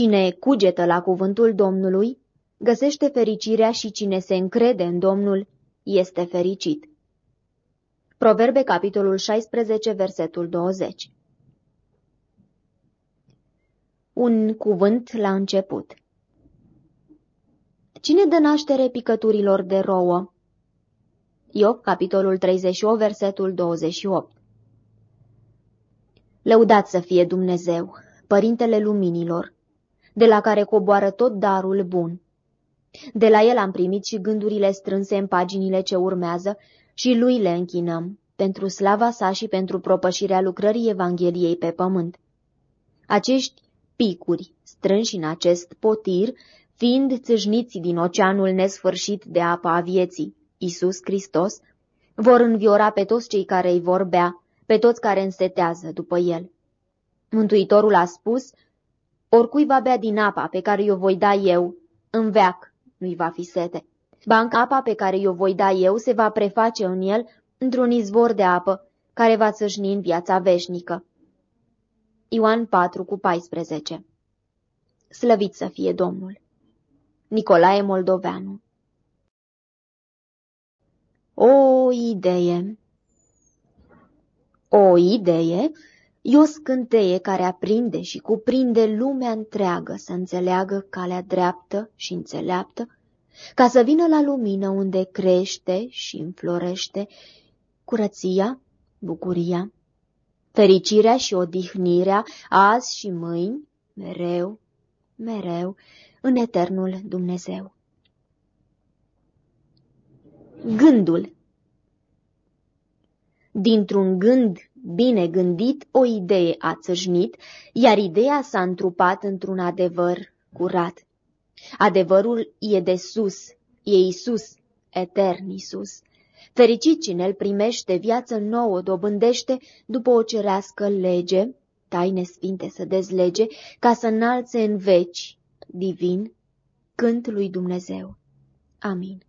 Cine cugetă la cuvântul Domnului, găsește fericirea și cine se încrede în Domnul, este fericit. Proverbe, capitolul 16, versetul 20 Un cuvânt la început Cine dă naștere picăturilor de rouă? Iov, capitolul 38, versetul 28 Lăudat să fie Dumnezeu, Părintele Luminilor, de la care coboară tot darul bun. De la el am primit și gândurile strânse în paginile ce urmează și lui le închinăm, pentru slava sa și pentru propășirea lucrării Evangheliei pe pământ. Acești picuri, strânși în acest potir, fiind țâșniți din oceanul nesfârșit de apa a vieții, Isus Hristos, vor înviora pe toți cei care îi vor bea, pe toți care însetează după el. Mântuitorul a spus, oricui va bea din apa pe care o voi da eu, în veac nu-i va fi sete. Banca apa pe care o voi da eu se va preface în el într-un izvor de apă, care va țâșni în viața veșnică. Ioan 4 cu 14 Slăvit să fie Domnul! Nicolae Moldoveanu O idee O idee e o scânteie care aprinde și cuprinde lumea întreagă să înțeleagă calea dreaptă și înțeleaptă, ca să vină la lumină unde crește și înflorește curăția, bucuria, fericirea și odihnirea azi și mâini, mereu, mereu, în eternul Dumnezeu. Gândul Dintr-un gând bine gândit, o idee a țâșnit, iar ideea s-a întrupat într-un adevăr curat. Adevărul e de sus, e Isus, etern Isus. Fericit cine îl primește, viață nouă dobândește după o cerească lege, taine sfinte să dezlege, ca să înalțe în veci, divin, cânt lui Dumnezeu. Amin.